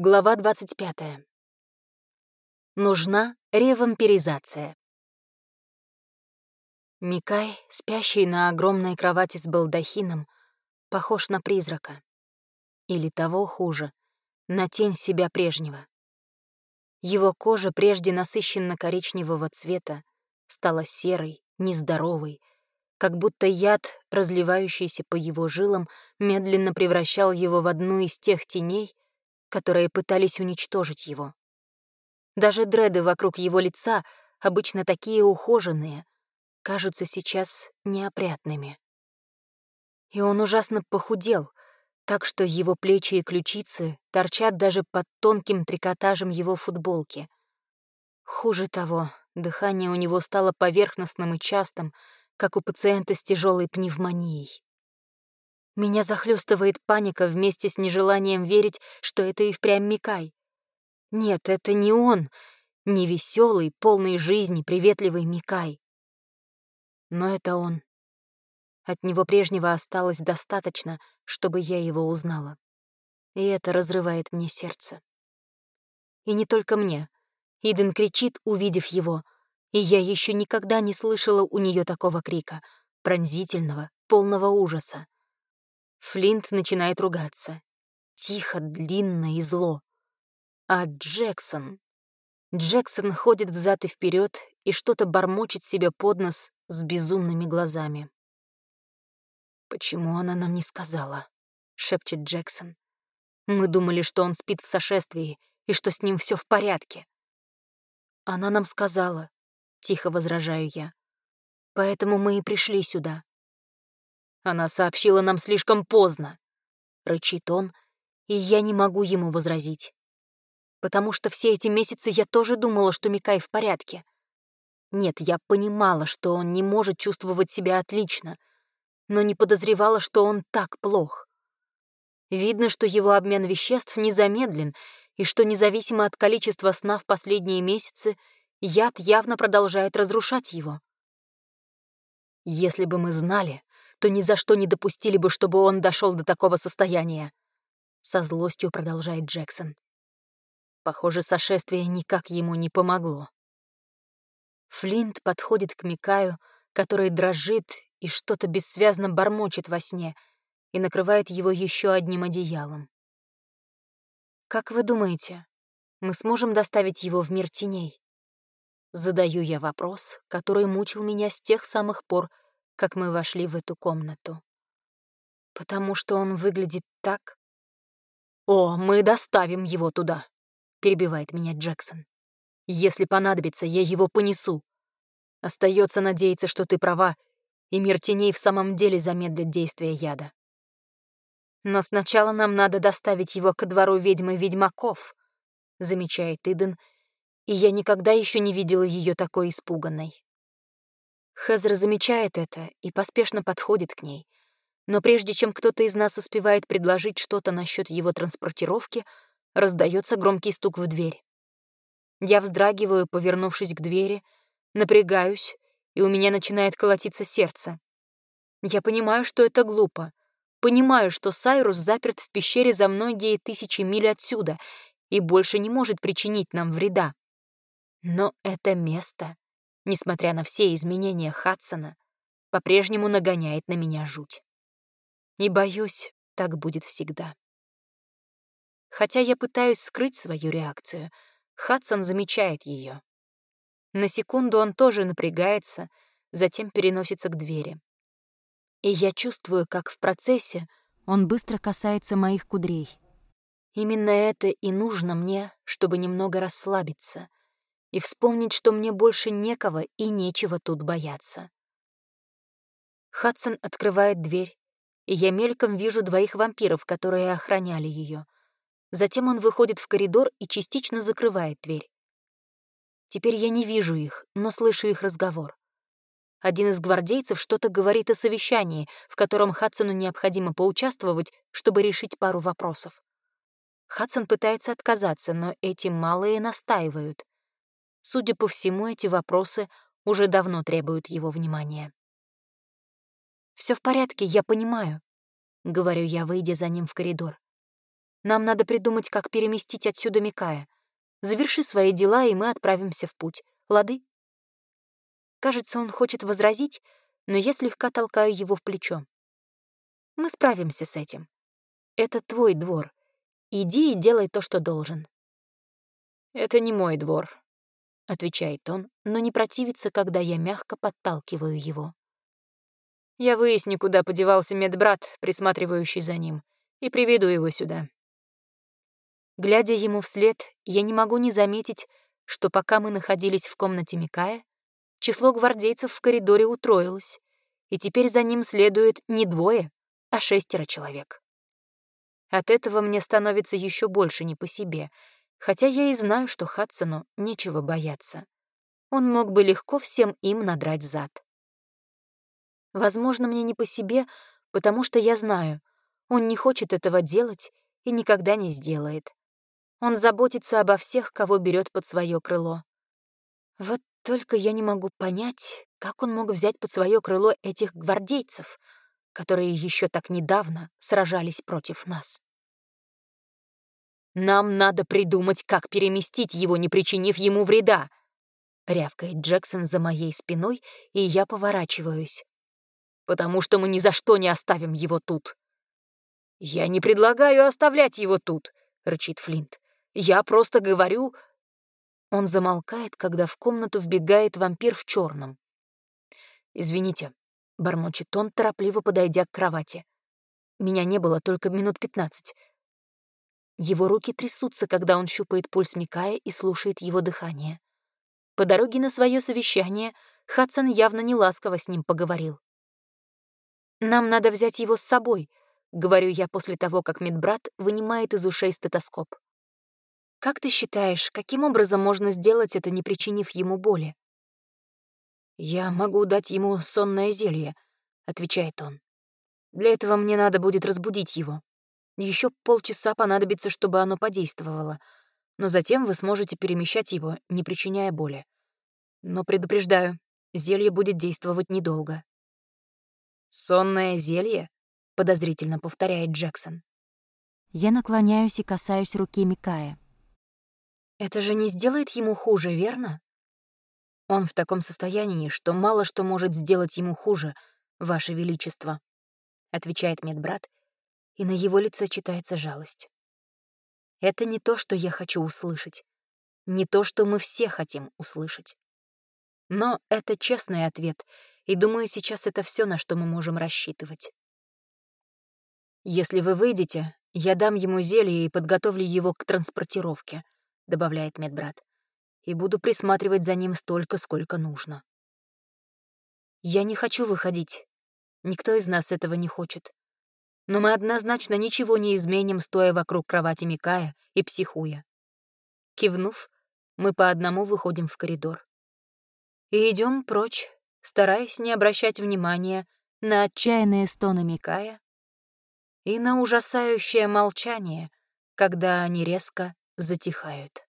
Глава 25. Нужна ревампиризация. Микай, спящий на огромной кровати с балдахином, похож на призрака. Или того хуже, на тень себя прежнего. Его кожа, прежде насыщенно-коричневого цвета, стала серой, нездоровой, как будто яд, разливающийся по его жилам, медленно превращал его в одну из тех теней, которые пытались уничтожить его. Даже дреды вокруг его лица, обычно такие ухоженные, кажутся сейчас неопрятными. И он ужасно похудел, так что его плечи и ключицы торчат даже под тонким трикотажем его футболки. Хуже того, дыхание у него стало поверхностным и частым, как у пациента с тяжелой пневмонией. Меня захлестывает паника вместе с нежеланием верить, что это и впрямь Микай. Нет, это не он, не веселый, полный жизни, приветливый Микай. Но это он. От него прежнего осталось достаточно, чтобы я его узнала. И это разрывает мне сердце. И не только мне. Иден кричит, увидев его, и я еще никогда не слышала у нее такого крика, пронзительного, полного ужаса. Флинт начинает ругаться. Тихо, длинно и зло. А Джексон... Джексон ходит взад и вперед и что-то бормочет себе под нос с безумными глазами. «Почему она нам не сказала?» — шепчет Джексон. «Мы думали, что он спит в сошествии и что с ним все в порядке». «Она нам сказала», — тихо возражаю я. «Поэтому мы и пришли сюда. Она сообщила нам слишком поздно. Рычит он, и я не могу ему возразить. Потому что все эти месяцы я тоже думала, что Микай в порядке. Нет, я понимала, что он не может чувствовать себя отлично, но не подозревала, что он так плох. Видно, что его обмен веществ не замедлен, и что независимо от количества сна в последние месяцы, яд явно продолжает разрушать его. Если бы мы знали, то ни за что не допустили бы, чтобы он дошел до такого состояния. Со злостью продолжает Джексон. Похоже, сошествие никак ему не помогло. Флинт подходит к Микаю, который дрожит и что-то бессвязно бормочет во сне, и накрывает его еще одним одеялом. «Как вы думаете, мы сможем доставить его в мир теней?» Задаю я вопрос, который мучил меня с тех самых пор, как мы вошли в эту комнату. Потому что он выглядит так... «О, мы доставим его туда», — перебивает меня Джексон. «Если понадобится, я его понесу. Остается надеяться, что ты права, и мир теней в самом деле замедлит действие яда. Но сначала нам надо доставить его ко двору ведьмы ведьмаков», — замечает Иден, и я никогда еще не видела ее такой испуганной. Хезра замечает это и поспешно подходит к ней. Но прежде чем кто-то из нас успевает предложить что-то насчет его транспортировки, раздается громкий стук в дверь. Я вздрагиваю, повернувшись к двери, напрягаюсь, и у меня начинает колотиться сердце. Я понимаю, что это глупо. Понимаю, что Сайрус заперт в пещере за многие тысячи миль отсюда и больше не может причинить нам вреда. Но это место несмотря на все изменения Хадсона, по-прежнему нагоняет на меня жуть. И боюсь, так будет всегда. Хотя я пытаюсь скрыть свою реакцию, Хадсон замечает ее. На секунду он тоже напрягается, затем переносится к двери. И я чувствую, как в процессе он быстро касается моих кудрей. Именно это и нужно мне, чтобы немного расслабиться, и вспомнить, что мне больше некого и нечего тут бояться. Хадсон открывает дверь, и я мельком вижу двоих вампиров, которые охраняли ее. Затем он выходит в коридор и частично закрывает дверь. Теперь я не вижу их, но слышу их разговор. Один из гвардейцев что-то говорит о совещании, в котором Хадсону необходимо поучаствовать, чтобы решить пару вопросов. Хадсон пытается отказаться, но эти малые настаивают. Судя по всему, эти вопросы уже давно требуют его внимания. Все в порядке, я понимаю», — говорю я, выйдя за ним в коридор. Нам надо придумать, как переместить отсюда Микая. Заверши свои дела, и мы отправимся в путь. Лады?» Кажется, он хочет возразить, но я слегка толкаю его в плечо. «Мы справимся с этим. Это твой двор. Иди и делай то, что должен». «Это не мой двор», — отвечает он, но не противится, когда я мягко подталкиваю его. «Я выясню, куда подевался медбрат, присматривающий за ним, и приведу его сюда». Глядя ему вслед, я не могу не заметить, что пока мы находились в комнате Микая, число гвардейцев в коридоре утроилось, и теперь за ним следует не двое, а шестеро человек. От этого мне становится еще больше не по себе, хотя я и знаю, что Хадсону нечего бояться. Он мог бы легко всем им надрать зад. Возможно, мне не по себе, потому что я знаю, он не хочет этого делать и никогда не сделает. Он заботится обо всех, кого берет под свое крыло. Вот только я не могу понять, как он мог взять под свое крыло этих гвардейцев, которые еще так недавно сражались против нас. «Нам надо придумать, как переместить его, не причинив ему вреда», — рявкает Джексон за моей спиной, и я поворачиваюсь. «Потому что мы ни за что не оставим его тут». «Я не предлагаю оставлять его тут», — рычит Флинт. Я просто говорю...» Он замолкает, когда в комнату вбегает вампир в черном. «Извините», — бормочет он, торопливо подойдя к кровати. «Меня не было только минут пятнадцать». Его руки трясутся, когда он щупает пульс Микая и слушает его дыхание. По дороге на свое совещание Хадсон явно не ласково с ним поговорил. «Нам надо взять его с собой», — говорю я после того, как медбрат вынимает из ушей стетоскоп. Как ты считаешь, каким образом можно сделать это, не причинив ему боли? «Я могу дать ему сонное зелье», — отвечает он. «Для этого мне надо будет разбудить его. Еще полчаса понадобится, чтобы оно подействовало, но затем вы сможете перемещать его, не причиняя боли. Но предупреждаю, зелье будет действовать недолго». «Сонное зелье?» — подозрительно повторяет Джексон. Я наклоняюсь и касаюсь руки Микая. Это же не сделает ему хуже, верно? Он в таком состоянии, что мало что может сделать ему хуже, Ваше Величество, — отвечает медбрат, и на его лице читается жалость. Это не то, что я хочу услышать, не то, что мы все хотим услышать. Но это честный ответ, и думаю, сейчас это все, на что мы можем рассчитывать. Если вы выйдете, я дам ему зелье и подготовлю его к транспортировке — добавляет медбрат, и буду присматривать за ним столько, сколько нужно. Я не хочу выходить. Никто из нас этого не хочет. Но мы однозначно ничего не изменим, стоя вокруг кровати Микая и психуя. Кивнув, мы по одному выходим в коридор. И идем прочь, стараясь не обращать внимания на отчаянные стоны Микая и на ужасающее молчание, когда они резко затихают.